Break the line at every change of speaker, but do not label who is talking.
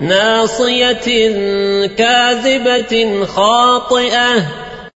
ناصية كاذبة خاطئة.